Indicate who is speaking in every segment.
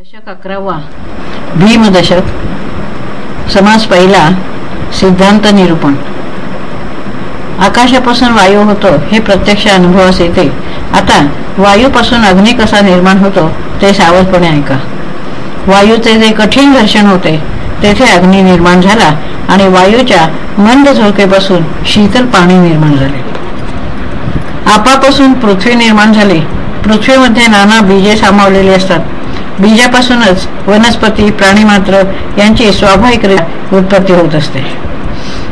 Speaker 1: दशक अकरावा. भीमदशक. समास पहिला. सिद्धांत निरूपण. आकाशापासून वायू होतो हे प्रत्यक्ष अनुभवास येते. आता वायूपासून अग्नी कसा निर्माण होतो ते सावधपणे ऐका. वायूचे जे कठीण घर्षण होते तेथे अग्नी निर्माण झाला आणि वायूच्या मंद झोकेपासून शीतल पाणी निर्माण झाले. आपापासून पृथ्वी निर्माण झाली. पृथ्वीमध्ये नाना बीजे सामावलेली असतात. बीजापासूनच वनस्पती प्राणीमात्र यांची स्वाभाविक उत्पत्ती होत असते.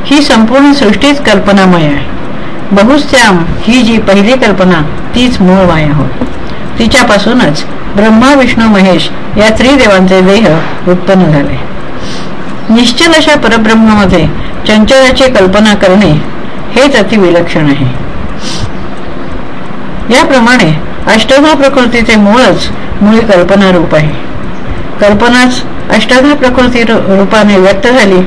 Speaker 1: ही संपूर्ण सृष्टीच कल्पनामय आहे. बहुस्त्याम ही जी पहिली कल्पना तीच मूळ माया होय. तिच्यापासूनच ब्रह्मा विष्णू महेश या त्रिदेवांचे देह उत्पन्न झाले. निश्चल अशा परब्रह्मामध्ये चंचलाची कल्पना करणे हेच अतिविलक्षण आहे. याप्रमाणे अष्टधा प्रकृतीचे मूळच मुळे कल्पना रूप आहे. कल्पनाच अष्टधा प्रकृती रूपाने व्यक्त झाली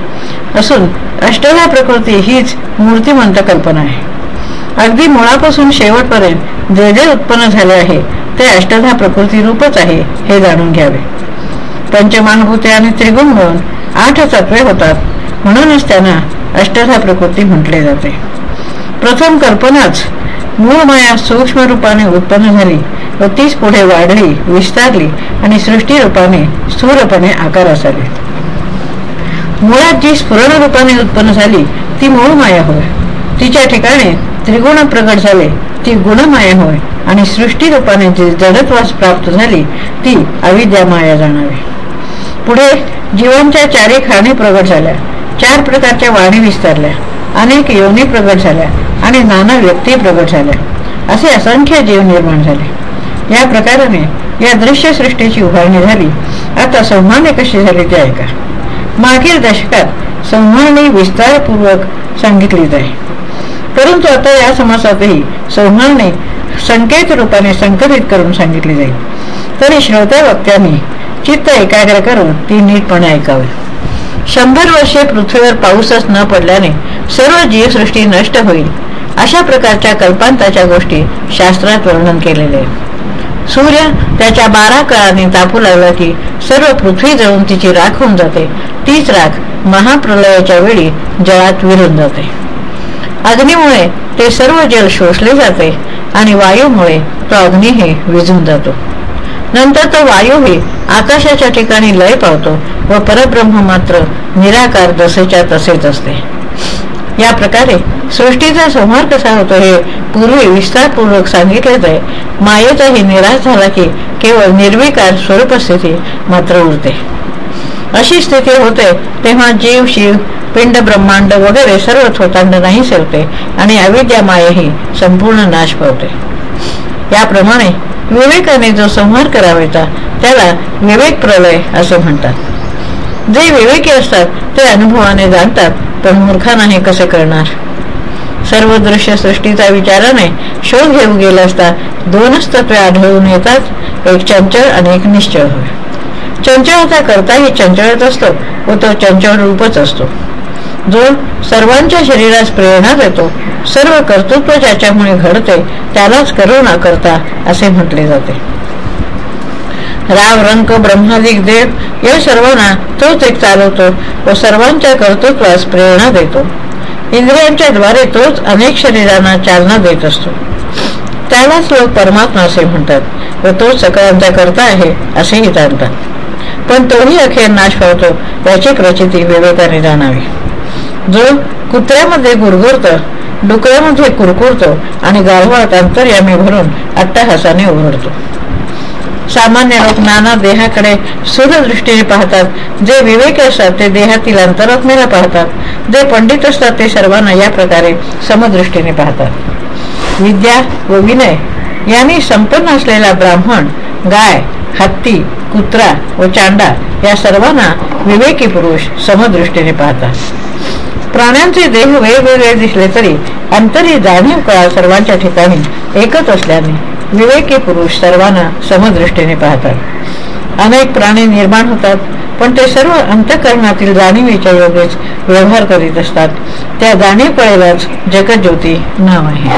Speaker 1: असून अष्टधा प्रकृती हीच मूर्तिमंत कल्पना आहे. अगदी मुळापासून शेवटपर्यंत जे जे उत्पन्न झाले आहे ते अष्टधा प्रकृती रूपच आहे हे जाणून घ्यावे. पंचमानभूते आणि त्रिगुण मिळून आठ तत्वे होतात म्हणूनच त्यांना अष्टधा प्रकृती म्हटले जाते. प्रथम कल्पनाच मूळ माया सूक्ष्म रूपाने उत्पन्न झाली व तीच पुढे वाढली विस्तारली आणि सृष्टी रूपाने स्थूलपणे आकारास आली मुळात जी स्फुरण रूपाने उत्पन्न झाली ती मूळ माया होय. तिच्या ठिकाणी त्रिगुण प्रकट झाले ती गुणमाया होय आणि सृष्टी रूपाने जी जडत्वास प्राप्त झाली ती अविद्या माया जाणावी. पुढे जीवांच्या चारी खाणी प्रगट झाल्या चार प्रकारच्या वाणी विस्तारल्या. अनेक योनी प्रगट झाल्या आणि नाना व्यक्ती प्रगट झाल्या. असे असंख्य जीव निर्माण झाले. या प्रकाराने या दृश्य सृष्टीची उभारणी झाली. आता संहाने कशी झाली ते ऐका. मागील दशकात संहारणी विस्तारपूर्वक सांगितलीच आहे. परंतु आता या समासातही संहारणे संकेत रूपाने संकलित करून सांगितली जाईल. तरी श्रोत्या वक्त्यांनी चित्त एकाग्र करून ती नीटपणे ऐकावे. शंभर वर्षे पृथ्वीवर पाऊसच न पडल्याने सर्व जीवसृष्टी नष्ट होईल. अशा प्रकारच्या कल्पांताच्या गोष्टी शास्त्रात वर्णन केलेले सूर्य त्याच्या बारा कळांनी तापू लागला की सर्व पृथ्वी जळून तिची राख होऊन जाते. तीच राख महाप्रलयाच्या वेळी जळात विरून जाते. अग्नीमुळे ते सर्व जल शोषले जाते आणि वायूमुळे तो अग्नीही विझून जातो. नंतर तो वायूही आकाशाच्या ठिकाणी लय पावतो व परब्रह्म मात्र निराकार जसेच्या तसेच असते. या प्रकारे सृष्टीचा संहार कसा होतो हे पूर्वी विस्तारपूर्वक सांगितलेच आहे. मायेचाही निराश झाला की केवळ निर्विकार स्वरूपस्थिती मात्र उरते. अशी स्थिती होते तेव्हा जीव शिव पिंड ब्रह्मांड वगैरे सर्व थोतांड नाही सेवते आणि अविद्या मायाही संपूर्ण नाश पावते. याप्रमाणे विवेकाने जो संहार करावायचा त्याला विवेक प्रलय असे म्हणतात. जे विवेकी असतात ते अनुभवाने जाणतात पण मूर्खाना हे कसे करणार? सर्व दृश्य सृष्टीचा विचाराने शोध घेऊ गेला असता दोनच तत्वे आढळून येतात. एक चंचळ आणि एक निश्चळ होय. चंचळता करताही चंचळत असतो व तो चंचळ रूपच असतो. जो सर्वांच्या शरीरास प्रेरणा देतो सर्व कर्तृत्व ज्याच्यामुळे घडते त्यालाच करुणा करता असे म्हटले जाते. राव रंक ब्रह्मादिक देव या सर्वांना तोच एक चालवतो व सर्वांच्या कर्तृत्वास प्रेरणा देतो. इंद्रियांच्या द्वारे तोच अनेक शरीरांना चालना देत असतो. त्यालाच लोक परमात्मा असे म्हणतात. व तोच सकळांचा करता आहे असेही जाणतात पण तोही अखेर नाश पावतो याची प्रचिती विवेकाने जाणावी. जो कुत्र्यामध्ये गुरगुरतो डुकऱ्यामध्ये कुरकुरतो आणि गाढवात अंतर्यामी भरून अट्टहासाने उघडतो. सामान्य लोक नाना देहाकडे दृष्टीने पाहतात. जे विवेकी असतात ते देहातील अंतरात्म्याला पाहतात. जे पंडित असतात ते सर्वांना या प्रकारे समदृष्टीने पाहतात. विद्या व विनय यांनी संपन्न असलेला ब्राह्मण गाय हत्ती कुत्रा व चांडा या सर्वांना विवेकी पुरुष समदृष्टीने पाहतात. प्राण्यांचे देह वेगवेगळे दिसले तरी अंतरी जाणीव कळा सर्वांच्या ठिकाणी एकच असल्याने विवेकी पुरुष सर्वांना समदृष्टीने पाहतात. अनेक प्राणी निर्माण होतात पण ते सर्व अंतकरणातील जाणीवेच्या योगेच व्यवहार करीत असतात. त्या जाणीवपळेलाच जगज्योती नाव आहे.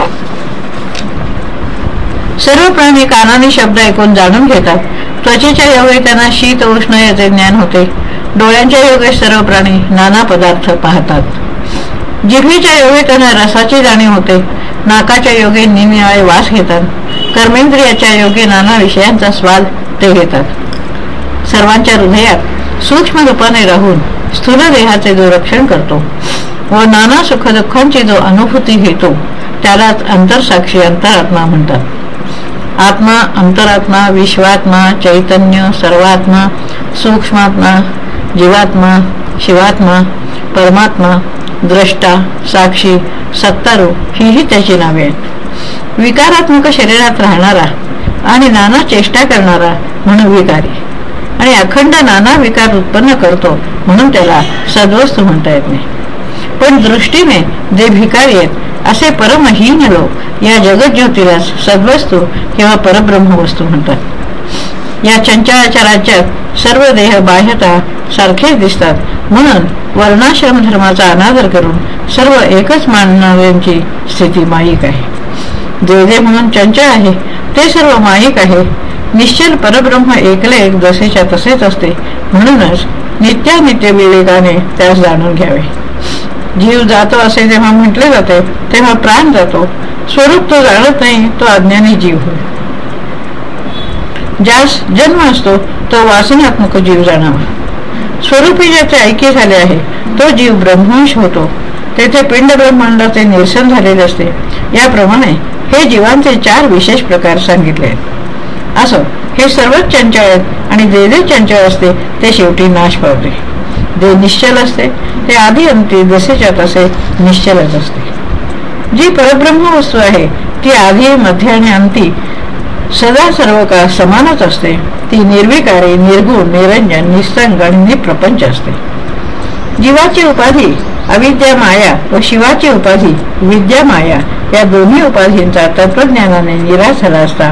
Speaker 1: सर्व प्राणी कानाने शब्द ऐकून जाणून घेतात. त्वचेच्या योगे त्यांना शीत उष्ण याचे ज्ञान होते. डोळ्यांच्या योगे सर्व प्राणी नाना पदार्थ पाहतात. जिभेच्या योगे त्यांना रसाची जाणीव होते. नाकाच्या योगे निनिळे वास घेतात. कर्मेंद्रियाच्या योगे नाना विषयांचा स्वाद ते घेतात. सर्वांच्या हृदयात सूक्ष्म रूपाने राहून स्थूल देहाचे जो रक्षण करतो व नाना सुखदुःखांची जो अनुभूती घेतो त्यालाच अंतरसाक्षी अंतरात्मा म्हणतात. आत्मा अंतरात्मा विश्वात्मा चैतन्य सर्वात्मा सूक्ष्मात्मा जीवात्मा शिवात्मा परमात्मा द्रष्टा साक्षी सत्तारू हीही त्याची नावे आहेत. विकारात्मक शरीरात राहणारा आणि नाना चेष्टा करणारा म्हणून विकारी. आणि अखंड नाना विकार उत्पन्न करतो म्हणून त्याला सद्वस्तू म्हणता येत नाही. पण दृष्टीने जे भिकारी आहेत असे परमहीन लोक या जगज्योतीला सद्वस्तू किंवा परब्रह्म वस्तू म्हणतात. या चंचळाच्या राज्यात सर्व देह बाह्यता सारखेच दिसतात. म्हणून वर्णाश्रम धर्माचा अनादर करून सर्व एकच मानणाऱ्यांची स्थिती माईक आहे. जे जे म्हणून चंचल आहे. ते सर्व माईक आहे. निश्चल परब्रह्म एकले एक जसेच्या तसेच असते. म्हणूनच नित्यानित्य विवेकाने त्यास जाणून घ्यावे. जीव जातो असे जेव्हा म्हटले जाते तेव्हा प्राण जातो. स्वरूप तो जाणत नाही तो अज्ञानी जीव होय. ज्यास जन्म असतो तो वासनात्मक जीव जाणावा. स्वरूपी ज्याचे ऐक्य झाले आहे तो जीव ब्रह्मांश होतो. तेथे पिंड ब्रह्मांडाचे निरसन झालेले असते. याप्रमाणे हे जीवांचे चार विशेष प्रकार सांगितले आहेत. असं हे सर्वच चंचळ आहेत आणि जे जे चंचळ असते ते शेवटी नाश पावते. जे निश्चल असते ते आधी अंती जसेच्या तसे निश्चलच असते. जी परब्रह्म वस्तू आहे ती आधी मध्ये आणि अंती सदा सर्व काळ समानच असते. ती निर्विकारी निर्गुण निरंजन निसंग आणि निप्रपंच असते. जीवाची उपाधी अविद्या माया व शिवाची उपाधी विद्या माया या दोन्ही उपाधींचा तत्वज्ञानाने निराश झाला असता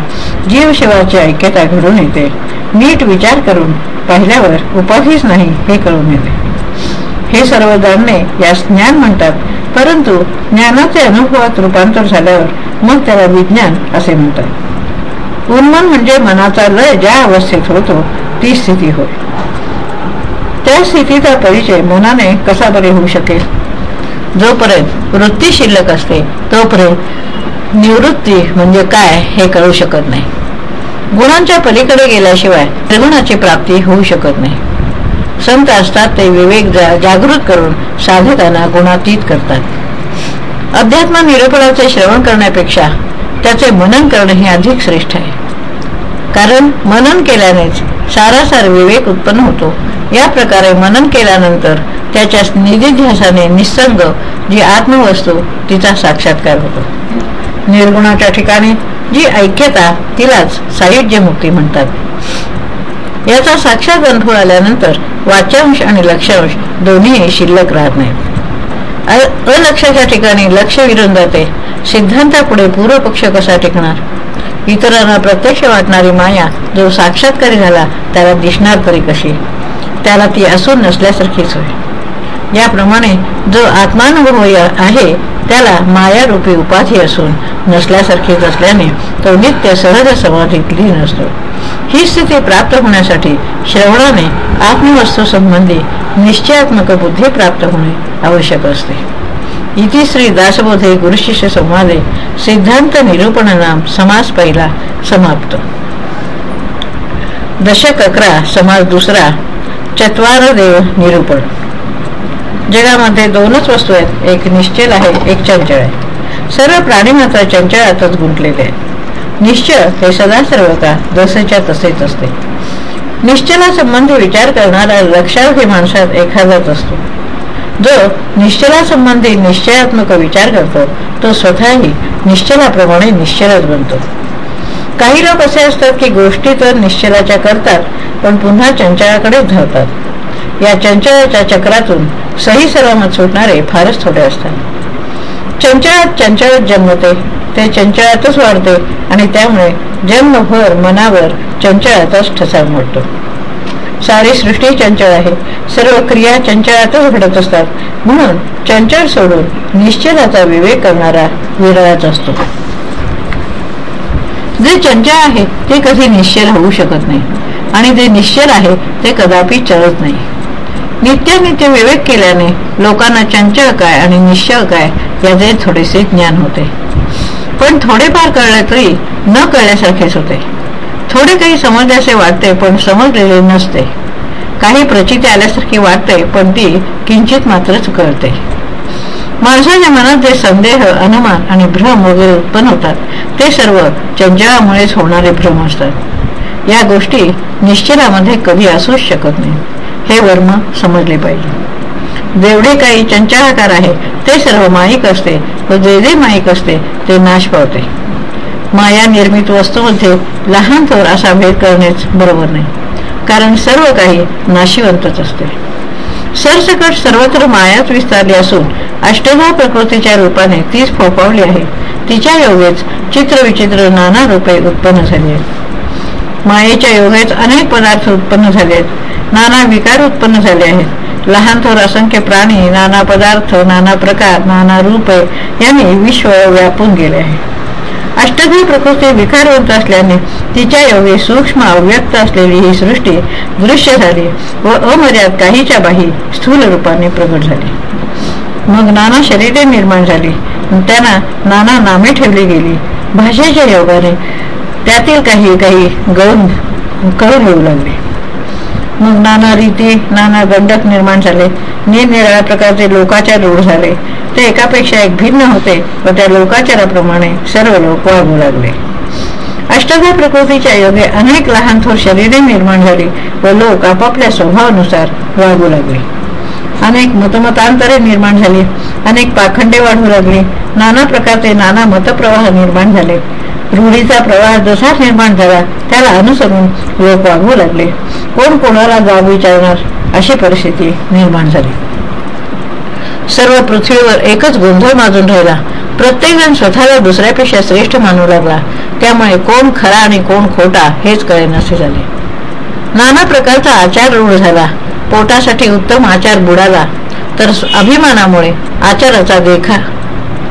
Speaker 1: जीव शिवाची ऐक्यता घडून येते. नीट विचार करून पाहिल्यावर उपाधीच नाही हे कळून येते. हे सर्व जाणणे यास ज्ञान म्हणतात परंतु ज्ञानाचे अनुभवात रूपांतर झाल्यावर मग त्याला विज्ञान असे म्हणतात. उन्मन म्हणजे मनाचा लय ज्या अवस्थेत होतो ती स्थिती होय. त्या स्थितीचा परिचय मनाने कसा बरे होऊ शकेल? जोपर्यंत वृत्ती शिल्लक असते तोपर्यंत निवृत्ती म्हणजे काय हे कळू शकत नाही. गुणांच्या पलीकडे गेल्याशिवाय त्रिगुणाची प्राप्ती होऊ शकत नाही. संत असतात ते विवेक जागृत करून साधकांना गुणातीत करतात. अध्यात्म निरूपणाचे श्रवण करण्यापेक्षा त्याचे मनन करणे हे अधिक श्रेष्ठ आहे. कारण मनन केल्यानेच सारासार विवेक उत्पन्न होतो. या प्रकारे मनन केल्यानंतर त्याच्या निधिध्यासाने निसंग जी आत्मवस्तू तिचा साक्षात्कार होतो. निर्गुणाच्या ठिकाणी जी ऐक्यता तिलाच सायुज्य मुक्ती म्हणतात. याचा साक्षात अनुभव आल्यानंतर वाच्यांश आणि लक्षांश दोन्ही शिल्लक राहत नाहीत. अलक्षाच्या ठिकाणी लक्ष विरून जाते. सिद्धांतापुढे पूर्व पक्ष कसा टिकणार? इतरांना प्रत्यक्ष वाटणारी माया जो साक्षात्कारी झाला त्याला दिसणार तरी कशी? त्याला ती असून नसल्यासारखीच होय. याप्रमाणे जो आत्मानुभव आहे त्याला मायारूपी उपाधी असून नसल्यासारखीच असल्याने तो नित्य सहज समाधीत लीन असतो. ही स्थिती प्राप्त होण्यासाठी श्रवणाने आत्मवस्तू संबंधी निश्चयात्मक बुद्धी प्राप्त होणे आवश्यक असते. इति श्री दासबोधे गुरुशिष्य संवादे सिद्धांत निरूपण नाम समास पहिला समाप्त. दशक अकरा समाज दुसरा चत्वार देव निरूपण. जगामध्ये दोनच वस्तू आहेत. एक निश्चल आहे एक चंचल आहे. सर्व प्राणी मात्र चंचळातच गुंतलेले आहेत. निश्चल हे सदा सर्व का जसेच्या तसेच असते. निश्चलासंबंधी विचार करणारा लक्षार्थी माणसात एखादाच असतो. जो निश्चलासंबंधी निश्चयात्मक विचार करतो तो स्वतःही निश्चलाप्रमाणे निश्चलच बनतो. काही लोक असे असतात की गोष्टी तर निश्चलाच्या करतात पण पुन्हा चंचळाकडेच धावतात या चंचळाच्या चक्रातून सही सलामत सुटणारे फारच थोडे असतात. चंचळात चंचळत जन्मते ते चंचळातच वाढते आणि त्यामुळे जन्मभर मनावर चंचळातच ठसा मोडतो. सारी सृष्टी चंचळ आहे सर्व क्रिया चंचळातच घडत असतात. म्हणून चंचळ सोडून निश्चलाचा विवेक करणारा विरळाच असतो. जे चंचळ आहे ते कधी निश्चल होऊ शकत नाही. आणि जे निश्चल आहे ते कदापि चळत नाही. नित्यानित्य विवेक केल्याने लोकांना चंचल काय आणि निश्चळ काय याचे थोडेसे ज्ञान होते. पण थोडेफार कळले तरी न कळल्यासारखेच होते. थोडे काही समजल्याचे वाटते पण समजलेले नसते. काही प्रचिती आल्यासारखी वाटते पण ती किंचित मात्रच कळते. माणसाच्या मनात जे संदेह अनुमान आणि भ्रम वगैरे उत्पन्न होतात ते सर्व चंचळामुळेच होणारे भ्रम असतात. या गोष्टी निश्चलामध्ये कधी असूच शकत नाही. हे वर्म समजले पाहिजे. जेवढे काही चंचलाकार आहे ते सर्व माहीक असते व जे जे माहीक असते ते नाश पावते. माया निर्मित वस्तूमध्ये लहान थोर असा भेद करणेच बरोबर नाही. कारण सर्व काही नाशिवंतच असते. सरसकट सर्वत्र मायाच विस्तारली असून अष्टधा प्रकृतीच्या रूपाने तीच फोफावली आहे. तिच्या योगेच चित्रविचित्र नाना रूपे उत्पन्न झाली आहेत मायेच्या योगेच अनेक पदार्थ उत्पन्न झाले आहेत. नाना विकार उत्पन्न झाले आहेत. लहान थोर असंख्य प्राणी नाना पदार्थ नाना प्रकार नाना रूपे यांनी विश्व व्यापून गेले आहे. अष्टधी प्रकृती विकारवंत असल्याने तिच्या योगे सूक्ष्म अव्यक्त असलेली ही सृष्टी दृश्य झाली व अमर्याद काहीच्या बाही स्थूल रूपाने प्रगट झाली. मग नाना शरीरे निर्माण झाली. त्यांना नाना नामे ठेवली गेली. भाषेच्या योगाने त्यातील काही काही गळून कळून येऊ लागले. मग नाना रीती नाना गंडक निर्माण झाले. निरनिराळ्या प्रकारचे लोकाचार रूढ झाले. ते एकापेक्षा एक भिन्न होते व त्या लोकाचाराप्रमाणे सर्व लोक वागू लागले. अष्टधा प्रकृतीच्या योगे अनेक लहान थोर शरीरे निर्माण झाली व लोक आपापल्या स्वभावानुसार वागू लागले. अनेक मतमतांतरे निर्माण झाली. अनेक पाखंडे वाढू लागली. नाना प्रकारचे नाना मतप्रवाह निर्माण झाले. रूढीचा प्रवाह जसा निर्माण झाला त्याला अनुसरून लोक वागवू लागले. कोण कोणाला जाब विचारणार अशी परिस्थिती निर्माण झाली. सर्व पृथ्वीवर एकच गोंधळ माजून राहिला. प्रत्येकजण स्वतःला दुसऱ्यापेक्षा श्रेष्ठ मानू लागला. त्यामुळे कोण खरा आणि कोण खोटा हेच कळेनासे झाले. नाना प्रकारचा आचार रूढ झाला. पोटासाठी उत्तम आचार बुडाला. तर अभिमानामुळे आचाराचा देखा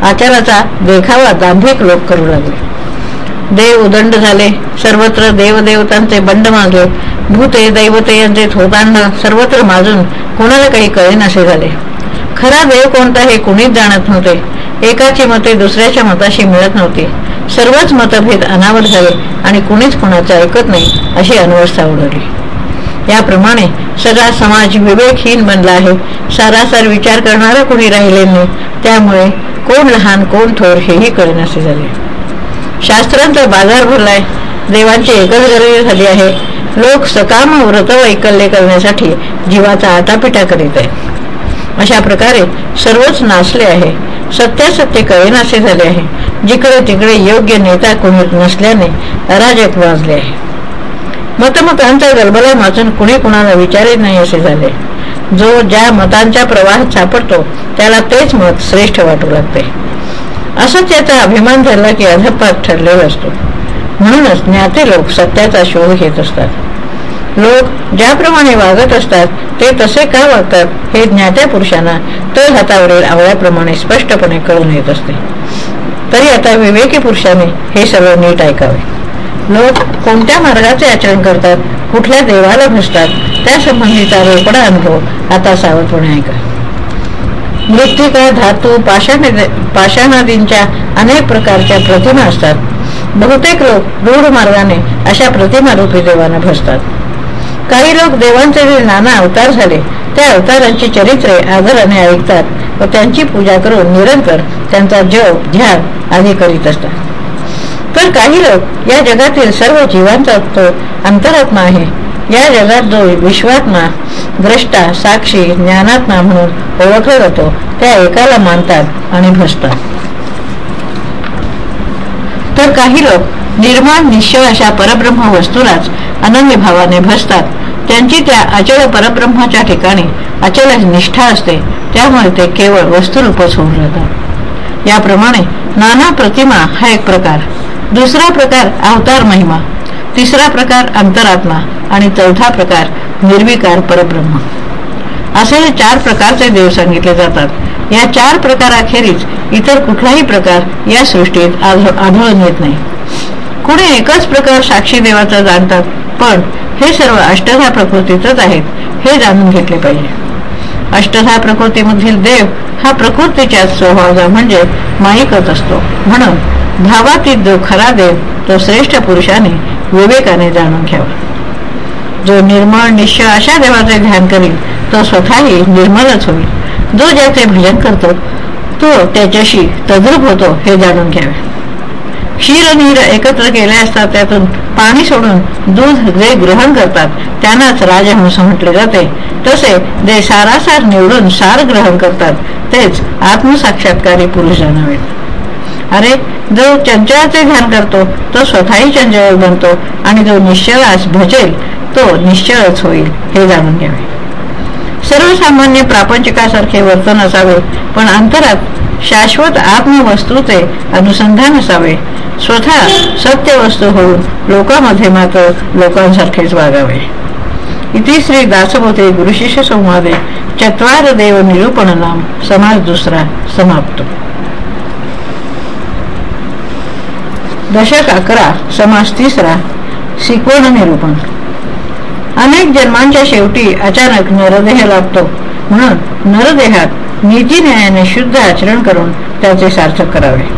Speaker 1: आचाराचा देखावा दांभिक लोक करू लागले. देव उदंड झाले. सर्वत्र देवदेवतांचे बंड माजले. भूते दैवते यांचे थोतांड सर्वत्र माजून कोणाला काही कळेनासे झाले. खरा देव कोणता हे कुणीच जाणत नव्हते. एकाची मते दुसऱ्याच्या मताशी मिळत नव्हती. सर्वच मतभेद अनावर झाले आणि कुणीच कुणाचे ऐकत नाही अशी अनवस्था उडवली. याप्रमाणे सगळा समाज विवेकहीन बनला आहे. सारासार विचार करणारा कुणी राहिले नाही. त्यामुळे कोण लहान कोण थोर हेही कळेनासे झाले. शास्त्रांचा बाजार भरलाय. देवांची एकच गरज झाली आहे. लोक सकाम व्रत वैकल्य करण्यासाठी जीवाचा आटापिटा करीत आहे अशा प्रकारे सर्वच नाचले आहे. सत्यासत्य कळेनासे झाले आहे. जिकडे तिकडे योग्य नेता कोणी नसल्याने अराजक वाजले आहे. मतमतांचा गलबला वाचून कुणी कुणाला विचारित नाही असे झाले. जो ज्या मतांच्या प्रवाहात सापडतो त्याला तेच मत श्रेष्ठ वाटू लागते. असा त्याचा अभिमान झाला की अधपात ठरलेला असतो. म्हणूनच ज्ञाते लोक सत्याचा शोध घेत असतात. लोक ज्याप्रमाणे वागत असतात ते तसे का वागतात हे ज्ञात्या पुरुषांना तळ हातावरील आवळ्याप्रमाणे स्पष्टपणे कळून येत असते. तरी आता विवेकी पुरुषाने हे सर्व नीट ऐकावे. लोक कोणत्या मार्गाचे आचरण करतात कुठल्या देवाला भसतात त्यासंबंधीचा रोकडा अनुभव आता सावधपणे ऐका. मृत्तिका धातू पाषाण पाषाणादींच्या अनेक प्रकारच्या प्रतिमा असतात. बहुतेक लोक रूढ मार्गाने अशा प्रतिमा रूपी देवांना भसतात काही लोक देवांचे जे नाना अवतार झाले त्या अवतारांची चरित्रे आदराने ऐकतात व त्यांची पूजा करून निरंतर त्यांचा जप ध्यान आदी करीत असतात. तर काही लोक या जगातील सर्व जीवांचा तो अंतरात्मा आहे. या जगात जो विश्वात्मा द्रष्टा साक्षी ज्ञानात्मा म्हणून ओळखला जातो त्या एकाला मानतात आणि भसतात तर काही लोक निर्माण निश्चय अशा परब्रह्म वस्तूलाच अनन्य भावाने भसतात त्यांची त्या अचल परब्रह्माच्या ठिकाणी अचल निष्ठा असते त्यामुळे ते केवळ वस्तुरूपच होऊन राहतात. याप्रमाणे नाना प्रतिमा हा एक प्रकार. दुसरा प्रकार अवतार महिमा. तिसरा प्रकार अंतरात्मा आणि चौथा प्रकार निर्विकार परब्रह्म. असे हे चार प्रकारचे देव सांगितले जातात. या चार प्रकाराखेरीज इतर कुठलाही प्रकार या सृष्टीत आढळून येत नाही. कुणी एकच प्रकार साक्षी देवाचा जाणतात पण हे सर्व अष्टधा प्रकृतीतच आहेत हे जाणून घेतले पाहिजे. अष्टधा प्रकृतीमधील देव हा प्रकृतीच्या स्वभावाचा म्हणजे माईकच असतो. म्हणून भावातीत जो खरा देव तो श्रेष्ठ पुरुषाने विवेकाने जाणून घ्यावा. जो निर्मळ निश्चय अशा देवाचे ध्यान करील तो स्वतःही निर्मलच होईल. जो ज्याचे भजन करतो तो त्याच्याशी तद्रूप होतो हे जाणून घ्यावे. क्षीर नीर एकत्र केले असतात त्यातून पाणी सोडून दूध जे ग्रहण करतात त्यांनाच राजहंस म्हटले जाते. तसे जे सारासार निवडून सार ग्रहण करतात तेच आत्मसाक्षात्कारी पुरुष जाणावेत अरे जो चंचळाचे ध्यान करतो तो स्वतःही चंचळ बनतो आणि जो निश्चळास भजेल तो निश्चळच होईल हे जाणून घ्यावे. सर्वसामान्य प्रापंचिकासारखे वर्तन असावे पण अंतरात शाश्वत आत्मवस्तूचे अनुसंधान असावे. स्वतः सत्य वस्तू होऊन लोकांमध्ये मात्र लोकांसारखेच वागावे. इति श्री दासबोधे गुरुशिष्य संवादे चत्वार देव निरूपण नाम समाज दुसरा समाप्त. दशक अकरा समाज तिसरा शिकवण निरूपण. अनेक जन्मांच्या शेवटी अचानक नरदेह लागतो म्हणून नरदेहात नीतीन्यायाने शुद्ध आचरण करून त्याचे सार्थक करावे.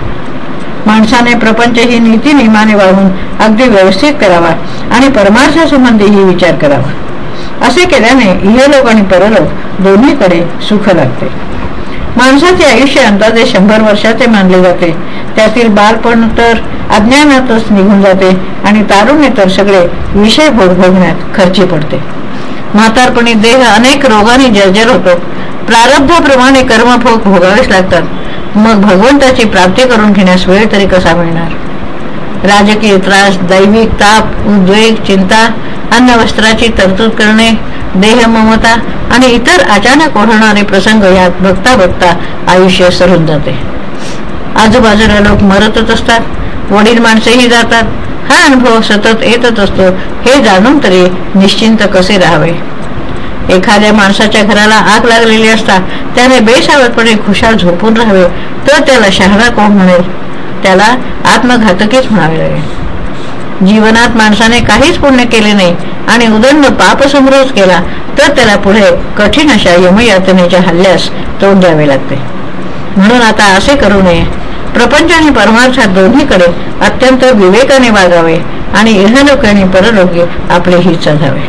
Speaker 1: माणसाने प्रपंच ही नीती नियमाने वाहून अगदी व्यवस्थित करावा आणि परमार्थासंबंधीही विचार करावा. असे केल्याने इहलोक आणि परलोक दोन्हीकडे सुख लागते. माणसाचे आयुष्य अंदाजे शंभर वर्षाचे मानले जाते. त्यातील बालपण तर अज्ञानातच निघून जाते आणि तारुण्य तर सगळे विषय भोग भोगण्यात खर्ची पडते. म्हातारपणी देह अनेक रोगाने जर्जर होतो. प्रारब्धाप्रमाणे कर्मभोग भोगावेच लागतात. मग भगवंताची प्राप्ती करून घेण्यास वेळ तरी कसा मिळणार? राजकीय त्रास दैविक ताप उद्वेग चिंता अन्न वस्त्राची तरतूद करणे देह ममता आणि इतर अचानक ओढणारे प्रसंग यात बघता बघता आयुष्य सरून जाते. आजूबाजूला लोक मरतच असतात. वडील माणसेही जातात. हा अनुभव सतत येतच असतो. हे जाणून तरी निश्चिंत कसे राहावे? एखाद्या माणसाच्या घराला आग लागलेली असता त्याने बेसावतपणे खुशाल झोपून राहावे तर त्याला शहाणा कोण म्हणेल? त्याला आत्मघातकीच म्हणावे लागेल. जीवनात माणसाने काहीच पुण्य केले नाही आणि उदंड पाप केला तर त्याला पुढे कठीण अशा यमयातनेच्या हल्ल्यास तोंड द्यावे लागते. म्हणून आता असे करू नये. प्रपंच आणि परमार्थात दोन्हीकडे अत्यंत विवेकाने वागावे आणि इहलोक आणि परलोकी आपले हित साधावे.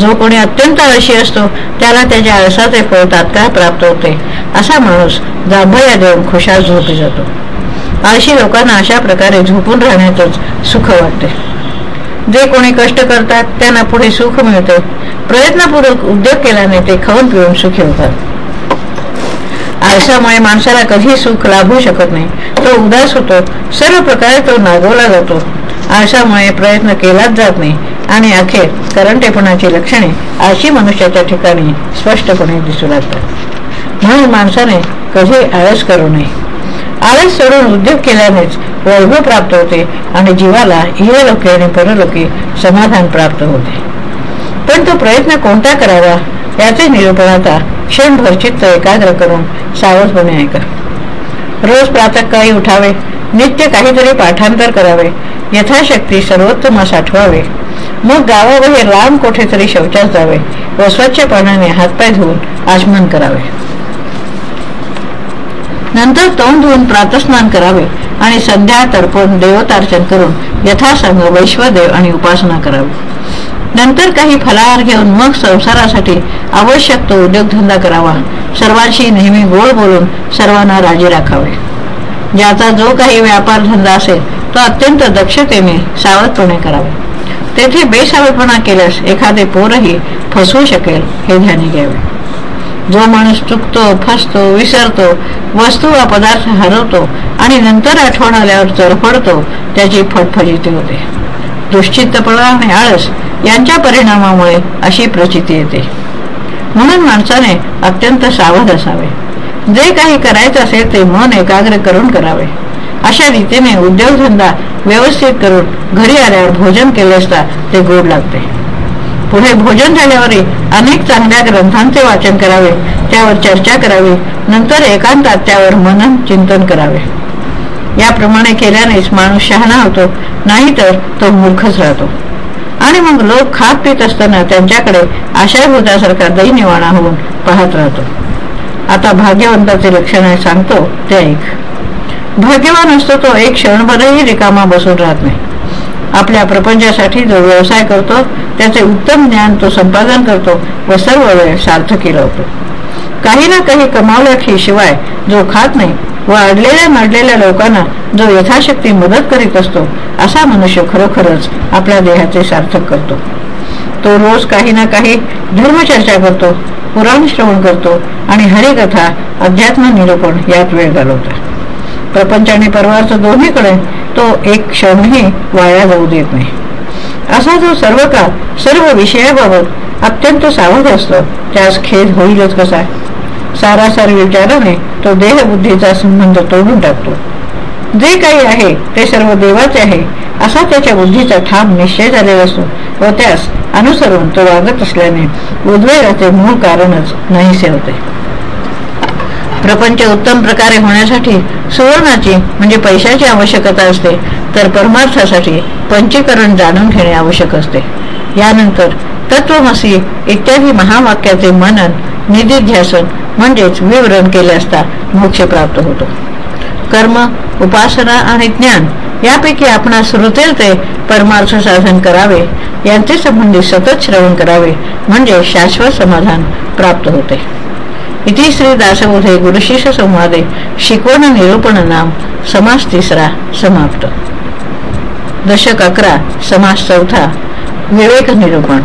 Speaker 1: जो कोणी अत्यंत आळशी असतो त्याला त्याच्या आळसाचे फळ तात्काळ प्राप्त होते असा माणूस जांभया देऊन खुशाल झोपी जातो. आळशी लोकांना अशा प्रकारे झोपून राहण्यातच सुख वाटते. जे कोणी कष्ट करतात त्यांना पुढे सुख मिळते. प्रयत्नपूर्वक उद्योग केल्याने ते खाऊन पिऊन सुखी होतात. आळसामुळे माणसाला कधी सुख लाभू शकत नाही. तो उदास होतो. सर्व प्रकारे तो नागवला जातो. आळसामुळे प्रयत्न केलाच जात नाही. आणि अखेर करंटेपणाची लक्षणे आळशी मनुष्याच्या ठिकाणी स्पष्टपणे दिसू लागतात म्हणून माणसाने कधी आळस करू नये. आळस सोडून उद्योग केल्यानेच वैभव प्राप्त होते आणि जीवाला इहलोकी आणि परलोकी समाधान प्राप्त होते. पण तो प्रयत्न कोणता करावा? याचे निरूपणाचा क्षणभर चित्त एकाग्र करून सावधपणे ऐका. रोज प्रातकाळी उठावे नित्य काहीतरी पाठांतर करावे यथाशक्ती सर्वोत्तम साठवावे. मग गावाबाहेर लांब कोठेतरी शौचास जावे व स्वच्छ पाण्याने हातपाय धुवून आचमन करावे. नंतर तोंड धुवून प्रातस्नान करावे आणि संध्या तर्पण देवतार्चन करून यथासंग वैश्वदेव आणि उपासना करावी. नंतर काही फलाहार घेऊन मग संसारासाठी आवश्यक तो उद्योगधंदा करावा. सर्वांशी नेहमी गोड बोलून सर्वांना राजी राखावे. ज्याचा जो काही व्यापार धंदा असेल तो अत्यंत दक्षतेने सावधपणे करावे. तेथे बेसावधपणा केल्यास एखादे पोरही फसवू शकेल हे ध्यानी घ्यावे. जो माणूस चुकतो फसतो विसरतो वस्तू वा पदार्थ हरवतो आणि नंतर आठवण आल्यावर चरफडतो त्याची फटफजिती होते. दुश्चित्तपणा आणि आळस यांच्या परिणामामुळे अशी प्रचिती येते. म्हणून माणसाने अत्यंत सावध असावे. जे काही करायचं असेल ते मन एकाग्र करून करावे. अशा रीतीने उद्योगधंदा व्यवस्थित करून घरी आल्यावर भोजन केले असता ते गोड लागते. पुढे भोजन झाल्यावरही अनेक चांगल्या ग्रंथांचे वाचन करावे त्यावर चर्चा करावी नंतर एकांतात त्यावर मनन चिंतन करावे. याप्रमाणे केल्यानेच माणूस शहाणा होतो नाहीतर तो मूर्खच राहतो. आणि मग लोक खात पित असताना त्यांच्याकडे आशयभूतासारखा दैनिवाणा होऊन पाहत राहतो. आता भाग्यवंताचे लक्षण सांगतो ते ऐक. भाग्यवान असतो तो एक क्षणभरही रिकामा बसून राहत नाही. आपल्या प्रपंचासाठी जो व्यवसाय करतो त्याचे उत्तम ज्ञान तो संपादन करतो व सर्व वेळ सार्थकी लावतो काही ना काही कमावल्याशिवाय जो खात नाही व अडलेल्या नडलेल्या लोकांना जो यथाशक्ती मदत करीत असतो असा मनुष्य खरोखरच आपल्या देहाचे सार्थक करतो. तो रोज काही ना काही धर्मचर्चा करतो पुराण श्रवण करतो आणि हरिकथा अध्यात्म निरूपण यात वेळ घालवतो. प्रपंच आणि परवाचं दोन्हीकडे तो एक क्षणही वाया जाऊ देत नाही. असा जो सर्व काळ सर्व विषयाबाबत अत्यंत सावध असतो त्यास खेद होईलच कसा? सारासार विचाराने तो देहबुद्धीचा संबंध तोडून टाकतो. जे काही आहे ते सर्व देवाचे आहे असा त्याच्या बुद्धीचा ठाम निश्चय झालेला असतो व त्यास अनुसरून तो वागत असल्याने उद्वेगाचे मूळ कारणच नाहीसे होते. प्रपंच उत्तम प्रकारे होण्यासाठी सुवर्णाची म्हणजे पैशाची आवश्यकता असते तर परमार्थासाठी पंचीकरण जाणून घेणे आवश्यक असते. यानंतर तत्वमसी इत्यादी महावाक्याचे मनन निधिध्यासन म्हणजेच विवरण केले असता मोक्ष प्राप्त होतो. कर्म उपासना आणि ज्ञान यापैकी आपणास रुतेल ते परमार्थ साधन करावे यांचे संबंधी सतत श्रवण करावे म्हणजे शाश्वत समाधान प्राप्त होते. इति श्री दासबोधे गुरुशिष संवादे शिकवण निरूपण नाम समास तिसरा समाप्त. दशक अकरा समास चौथा विवेक निरूपण.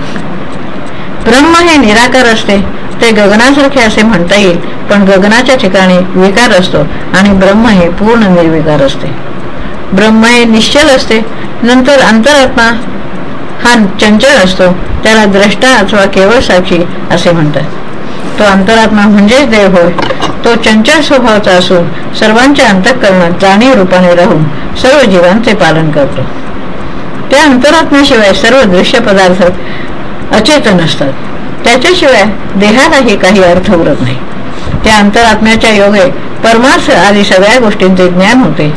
Speaker 1: ब्रह्म हे निराकार असते ते गगनासारखे असे म्हणता येईल पण गगनाच्या ठिकाणी विकार असतो आणि ब्रह्म हे पूर्ण निर्विकार असते. ब्रह्म हे निश्चल असते नंतर अंतरात्मा हा चंचल असतो त्याला द्रष्टा अथवा केवळ साक्षी असे म्हणतात. तो अंतरात्मा म्हणजेच देव होय तो चंचल स्वभावाचा असून सर्वांच्या अंतःकरणात जाणीव रूपाने राहून सर्व जीवांचे पालन करतो. त्या अंतरात्म्याशिवाय सर्व दृश्य पदार्थ अचेतन असतात. त्याच्याशिवाय देहालाही काही अर्थ उरत नाही. त्या अंतरात्म्याच्या योगे परमार्थ आदी सगळ्या गोष्टींचे ज्ञान होते.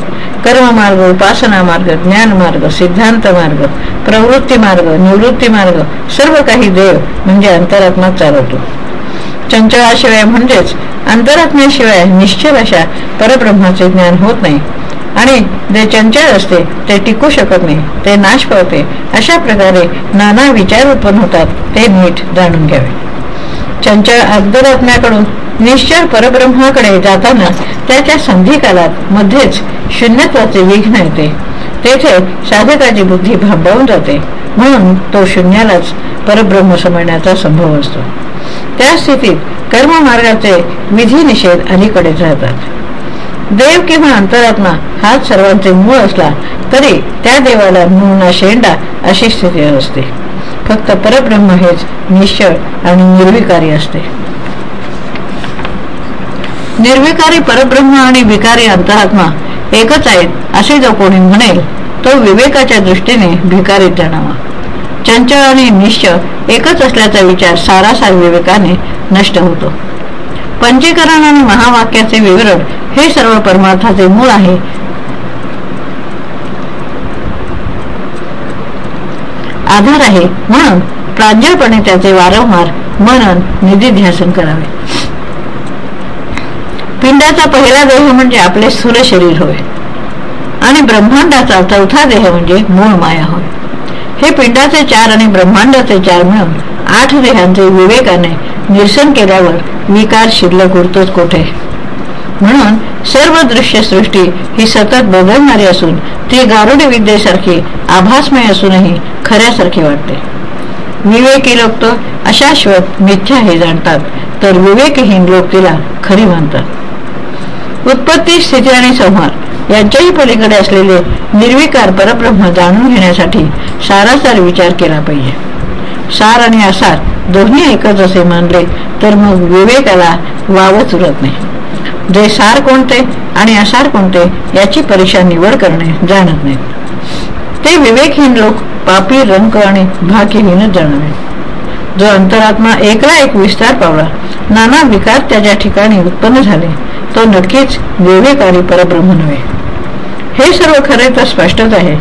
Speaker 1: कर्ममार्ग उपासना मार्ग ज्ञान मार्ग सिद्धांत मार्ग प्रवृत्ती मार्ग निवृत्ती मार्ग सर्व काही देव म्हणजे अंतरात्मा चालवतो. चंचळाशिवाय म्हणजेच अंतरात्म्याशिवाय निश्चल अशा परब्रह्माचे ज्ञान होत नाही. आणि जे चंचल असते ते टिकू शकत नाही ते नाश पावते अशा प्रकारे नाना विचार उत्पन्न होतात ते नीट जाणून घ्यावे. चंचल अंतरात्म्याकडून निश्चळ परब्रह्माकडे जाताना त्याच्या संधी कालात मध्येच शून्यत्वाचे विघ्न येते. तेथे साधकाची बुद्धी भांबावून जाते. म्हणून तो शून्यालाच परब्रह्म समजण्याचा संभव असतो. त्या स्थितीत कर्ममार्गाचे विधी निषेध अलीकडे राहतात देव किंवा अंतरात्मा हाच सर्वांचे मूळ असला तरी त्या देवाला मूळ शेंडा अशी स्थिती असते. फक्त परब्रह्म हेच निश्चळ आणि निर्विकारी असते. निर्विकारी परब्रह्म आणि विकारी अंतरात्मा एकच आहेत असे जो कोणी म्हणेल तो विवेकाच्या दृष्टीने भिकारी जाणावा चंचल आणि निश्चय एकच असल्याचा विचार सारासार विवेकाने नष्ट होतो. पंचीकरण आणि महावाक्याचे विवरण हे सर्व परमार्थाचे मूळ आहे. आधार आहे. म्हणून प्रांजळपणे त्याचे वारंवार मनन निधीध्यासन करावे. पिंडाचा पहिला देह म्हणजे आपले सूर्य शरीर होय. आणि ब्रह्मांडाचा चौथा देह म्हणजे मूळ माया होय. हे पिंडाचे चार आणि ब्रह्मांडाचे चार मिळून आठ देहांचे विवेकाने निरसन केल्यावर विकार शिल्लक उरतोच कोठे? म्हणून सर्व दृश्य सृष्टी ही सतत बदलणारी असून ती गारुड विद्येसारखी आभासमय असूनही खऱ्यासारखी वाटते. विवेकी लोक तो अशाश्वत मिथ्या हे जाणतात तर विवेकहीन लोक तिला खरी मानतात. उत्पत्ती स्थिती आणि संहार यांच्याही पलीकडे असलेले निर्विकार परब्रह्म जाणून घेण्यासाठी सारासार विचार केला पाहिजे. सार आणि आसार दोन्ही एकच असे मानले तर मग विवेकाला वावच उरत नाही. जे सार कोणते आणि आसार कोणते याची परीक्षा निवड करणे जाणत नाही. ते विवेकहीन लोक पापी रंक आणि भाकीहीनच जाणावे जो अंतरात्मा एकला एक विस्तार पावला नाना विकार त्याच्या ठिकाणी उत्पन्न झाले तो नक्कीच विवेकारी परब्रह्म नव्हे. हे सर्व खरे तर स्पष्टच आहे.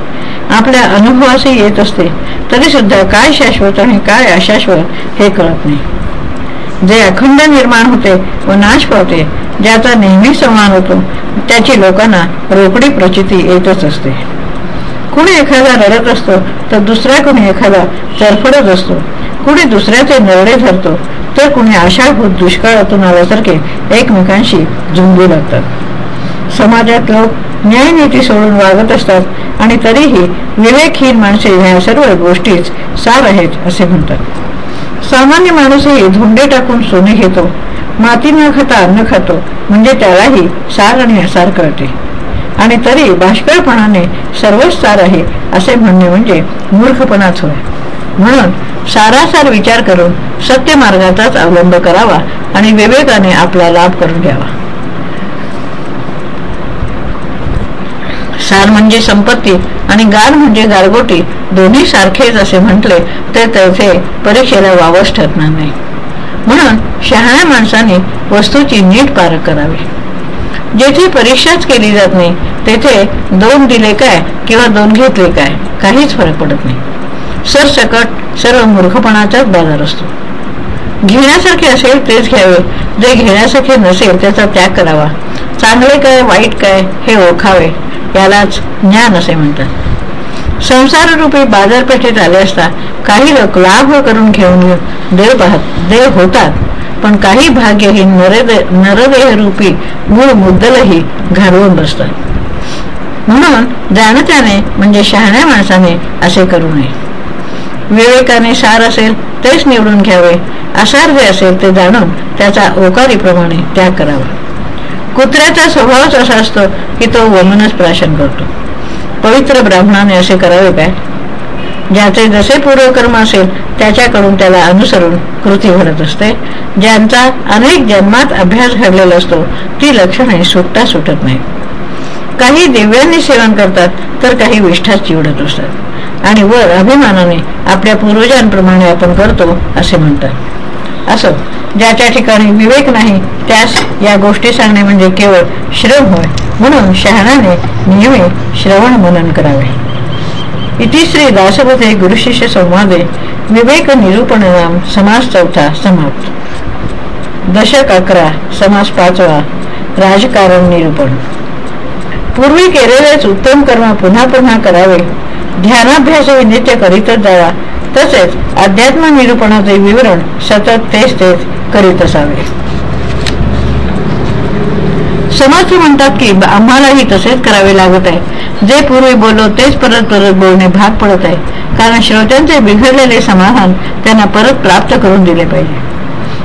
Speaker 1: आपल्या अनुभवासही येत असते. तरी सुद्धा काय शाश्वत आणि काय अशाश्वत हे कळत नाही. जे अखंड निर्माण होते व नाश पावते ज्याचा नेहमी समान होतो त्याची लोकांना रोकडी प्रचिती येतच असते. कुणी एखादा रडत असतो तर दुसरा कुणी एखादा चरफडत असतो. कुणी दुसऱ्याचे नरडे धरतो तर कुणी आशाभूत दुष्काळातून आल्यासारखे एकमेकांशी झुंबू लागतात. समाजात लोक न्यायनीती सोडून वागत असतात आणि तरीही विवेकहीन माणसे ह्या सर्व गोष्टीच सार आहेत असे म्हणतात. सामान्य माणूसही धोंडे टाकून सोने घेतो माती न खाता अन्न खातो म्हणजे त्यालाही सार आणि असार कळते. आणि तरी बाष्पळपणाने सर्वच सार आहे असे म्हणणे म्हणजे मूर्खपणाच होय. म्हणून सारासार विचार करून सत्य मार्गाचाच अवलंब करावा आणि विवेकाने आपला लाभ करून घ्यावा. सार म्हणजे संपत्ती आणि गार म्हणजे गारगोटी. दोन्ही सारखेच असे म्हटले तर तेथे परीक्षेला वावच ठरणार नाही. म्हणून शहाण्या माणसाने वस्तूची नीट पारख करावी. जेथे परीक्षाच केली जात नाही तेथे दोन दिले काय किंवा दोन घेतले काय काहीच फरक पडत नाही. सरसकट सर्व मूर्खपणाचाच बाजार असतो. घेण्यासारखे असेल तेच घ्यावे. जे घेण्यासारखे नसेल त्याचा त्याग करावा. चांगले काय वाईट काय हे ओळखावे. यालाच ज्ञान असे म्हणतात. संसार रूपी बाजारपेठेत आले असता काही लोक लाभ करून घेऊन देव पाहत देव होतात पण काही भाग्यहीन नरदेह नरदेहरूपी मूळ मुद्दलही घालवून बसतात. म्हणून जाणत्याने म्हणजे शहाण्या माणसाने असे करू नये. विवेकाने सार असेल तेच निवडून घ्यावे असार जे असेल ते जाणून त्याचा ओकारीप्रमाणे त्याग करावा. कुत्र्याचा स्वभावच असा असतो की तो वमनच प्राशन करतो. पवित्र ब्राह्मणाने असे करावे काय? ज्याचे जसे पूर्वकर्म असेल त्याच्याकडून त्याला अनुसरून कृती घडत असते. ज्यांचा अनेक जन्मात अभ्यास घडलेला असतो ती लक्षणे सुटता सुटत नाही. काही दिव्यांनी सेवन करतात तर काही विष्ठाच चिवडत असतात. आणि वर अभिमानाने आपल्या पूर्वजांप्रमाणे आपण करतो असे म्हणतात. असं. ज्याच्या ठिकाणी विवेक नाही त्यास या गोष्टी सांगणे म्हणजे केवळ श्रम होय. म्हणून शहाणाने नेहमी श्रवण मनन करावे. इतिश्री दासपथे गुरुशिष्य संवादे. विवेक निरूपण नाम समास चौथा समाप्त. दशक अकरा समास पाचवा राजकारण निरूपण. पूर्वी केलेलेच उत्तम कर्म पुन्हा पुन्हा करावे. ध्यानाभ्यास नित्य करीतच जावा. तसेच अध्यात्म निरूपणाचे विवरण सतत तेच तेच करीत असावे. समर्थ म्हणतात की आम्हालाही तसेच करावे लागत आहे. जे पूर्वी बोललो तेच परत परत बोलणे भाग पडत आहे. कारण श्रोत्यांचे बिघडलेले समाधान त्यांना परत प्राप्त करून दिले पाहिजे.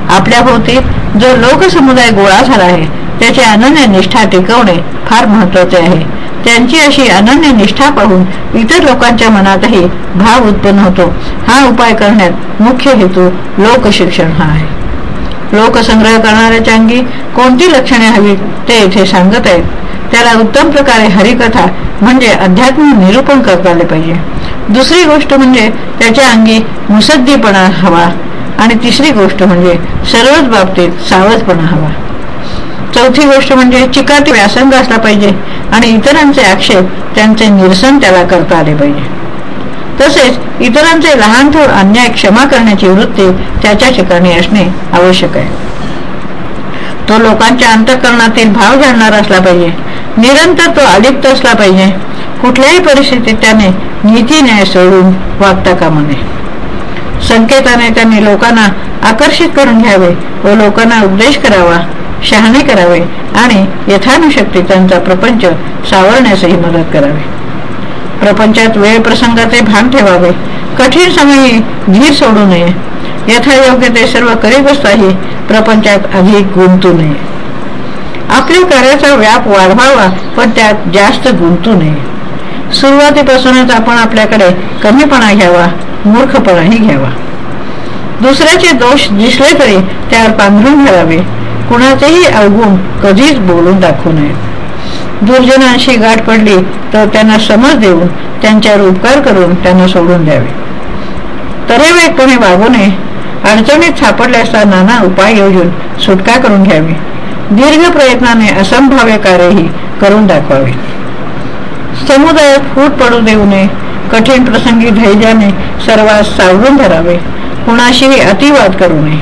Speaker 1: आपल्या भोवती जो लोकसमुदाय गोळा झाला आहे त्याची अनन्य निष्ठा टिकवणे फार महत्त्वाचे आहे. त्यांची अशी अनन्य निष्ठा पाहून इतर लोकांच्या मनातही भाव उत्पन्न होतो. हा उपाय करण्यात मुख्य हेतू लोकशिक्षण हा आहे. लोकसंग्रह करणाऱ्याच्या अंगी कोणती लक्षणे हवी ते येथे सांगत आहेत. त्याला उत्तम प्रकारे हरिकथा म्हणजे अध्यात्म निरूपण करता आले पाहिजे. दुसरी गोष्ट म्हणजे त्याच्या अंगी मुसद्दीपणा हवा. आणि तिसरी गोष्ट म्हणजे सर्वच बाबतीत सावधपणा हवा. चौथी गोष्ट म्हणजे चिकाटी व्यासंग असला पाहिजे आणि इतरांचे आक्षेप त्यांचे निरसन त्याला करता आले पाहिजे. तसेच इतरांचे लहान थोड अन्याय क्षमा करण्याची वृत्ती त्याच्या ठिकाणी असणे आवश्यक आहे. तो लोकांच्या अंतःकरणातील भाव जाणणार असला पाहिजे. निरंतर तो अलिप्त असला पाहिजे. कुठल्याही परिस्थितीत त्याने नीती न्याय सोडून वागता कामा नये. संकेताने त्यांनी लोकांना आकर्षित करून घ्यावे व लोकांना उपदेश करावा शहाणे करावे आणि यथानुशक्ती त्यांचा प्रपंच सावरण्यासही मदत करावी. प्रपंचात वेळ प्रसंगाचे भान ठेवावे कठीण समयी धीर सोडू नये. यथायोग्य ते सर्व करीत असताही प्रपंचात अधिक गुंतू नये. आपल्या कार्याचा व्याप वाढवावा पण त्यात जास्त गुंतू नये. सुरुवातीपासूनच आपण आपल्याकडे कमीपणा घ्यावा मूर्खपणाही घ्यावा. दुसऱ्याचे दोष दिसले तरी त्यावर पांघरून घ्यावे कुणाचेही अवगुण कधीच बोलून दाखवू नये. दुर्जनांशी गाठ पडली तर त्यांना समज देऊन त्यांच्यावर उपकार करून त्यांना सोडून द्यावे. तरेवेकपणे वागू नये. अडचणीत सापडले नाना उपाय योजून सुटका करून घ्यावी. दीर्घ प्रयत्नाने असंभाव्य कार्यही करून दाखवावे. समुदायात फूट पडू देऊ नये. कठीण प्रसंगी धैर्याने सर्वांस सावरून धरावे. कुणाशीही अतिवाद करू नये.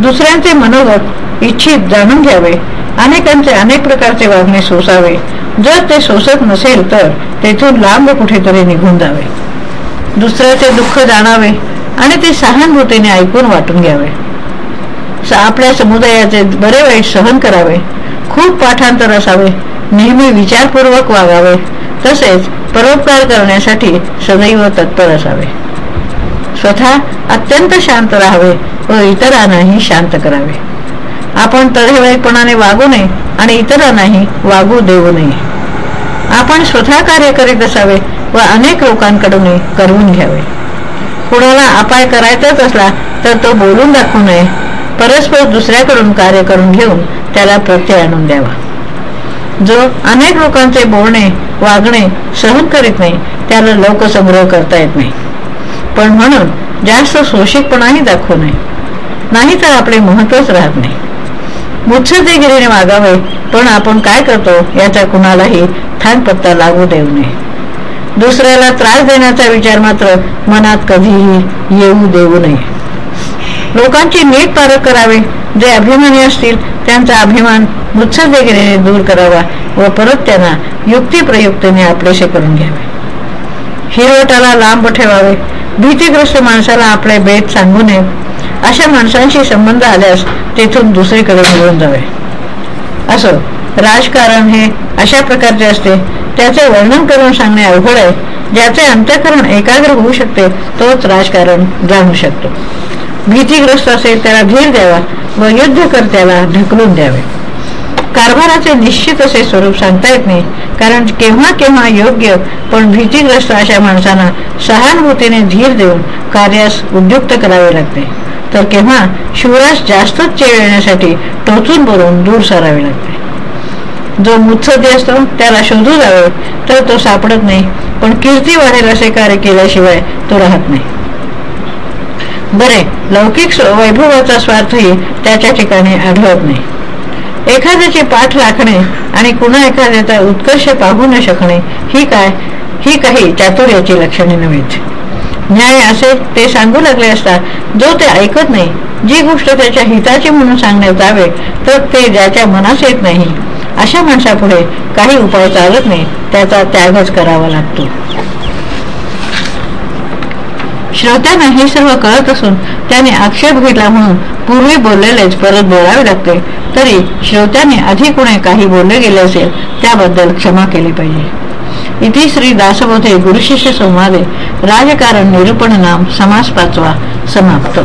Speaker 1: दुसऱ्यांचे मनोगत इच्छित जाणून घ्यावे. अनेकांचे अनेक प्रकारचे वागणे सोसावे. जर ते सोसत नसेल तर तेथून लांब कुठेतरी निघून जावे. दुसऱ्याचे दुःख जाणावे आणि ते सहानुभूतीने ऐकून वाटून घ्यावे. आपल्या समुदायाचे बरे वाईट सहन करावे. खूप पाठांतर असावे. नेहमी विचारपूर्वक वागावे. तसेच परोपकार करण्यासाठी सदैव तत्पर असावे. स्वतः अत्यंत शांत राहावे व इतरांनाही शांत करावे. आपण तळेवाईपणाने वागू नये आणि इतरांनाही वागू देऊ नये. आपण स्वतः कार्य करीत असावे व अनेक लोकांकडून करवून घ्यावे. कुणाला अपाय करायचाच असला तर तो बोलून दाखवू नये. परस्पर दुसऱ्याकडून कार्य करून घेऊन त्याला प्रत्यय आणून द्यावा. जो अनेक लोकांचे बोलणे वागणे सहन करीत नाही त्याला लोकसंग्रह करता येत नाही. पण म्हणून जास्त शोषिकपणाही दाखवू नये. नाही तर आपले महत्वच राहत नाही. मुत्सदेगिरीने वागावे पण आपण काय करतो याचा कुणालाही पत्ता लागू देऊ नये. दुसऱ्याला त्रास देण्याचा विचार मात्र मनात कधीही येऊ देऊ नये. लोकांची नीट पारख करावे जे अभिमानी असतील त्यांचा अभिमान मुत्सदेगिरीने दूर करावा व परत त्यांना युक्तिप्रयुक्तीने आपलेसे करून घ्यावे. हिरवटाला लांब ठेवावे. भीतीग्रस्त माणसाला आपले बेत सांगू नये. अशा माणसांशी संबंध आल्यास तेथून दुसरीकडे निघून जावे. असो राजकारण हे अशा प्रकारचे असते. त्याचे वर्णन करून सांगणे अवघड आहे. ज्याचे अंत्यकरण एकाग्र होऊ शकते तोच राजकारण जाणू शकतो. भीतीग्रस्त असेल त्याला धीर द्यावा व युद्धकर्त्याला ढकलून द्यावे. कारभाराचे निश्चित असे स्वरूप सांगता येत नाही कारण केव्हा केव्हा योग्य पण भीतीग्रस्त अशा माणसांना सहानुभूतीने धीर देऊन कार्यास उद्युक्त करावे लागते. तर केव्हा शिवरास जास्तच चेळ येण्यासाठी टोचून बोलून दूर सारावे लागते. जो मुत्सदी असतो त्याला शोधू जावे तर तो सापडत नाही पण कीर्ती वाढेल असे कार्य केल्याशिवाय तो राहत नाही. बरे लौकिक वैभवाचा स्वार्थही त्याच्या ठिकाणी आढळत नाही. एखाद्याची पाठ राखणे आणि पुन्हा एखाद्याचा उत्कर्ष पाहू न शकणे ही काय ही काही चातुर्याची लक्षणे नव्हेत न्याय असे ते सांगू लागले असता जो ते ऐकत नाही जी गोष्ट त्याच्या हिताची म्हणून सांगण्यात जावे तर ते ज्याच्या मनास येत नाही अशा माणसापुढे काही उपाय चालत नाही त्याचा त्यागच करावा लागतो. श्रोत्यांना हे सर्व कळत असून त्याने आक्षेप घेतला म्हणून पूर्वी बोललेलेच परत बोलावे लागते. तरी श्रोत्याने आधी कुणे काही बोलले गेले असेल त्याबद्दल क्षमा केली पाहिजे. इथे श्री दासबोधे गुरुशिष्य संवादे राजकारण निरूपण नाम समास पाचवा समाप्त.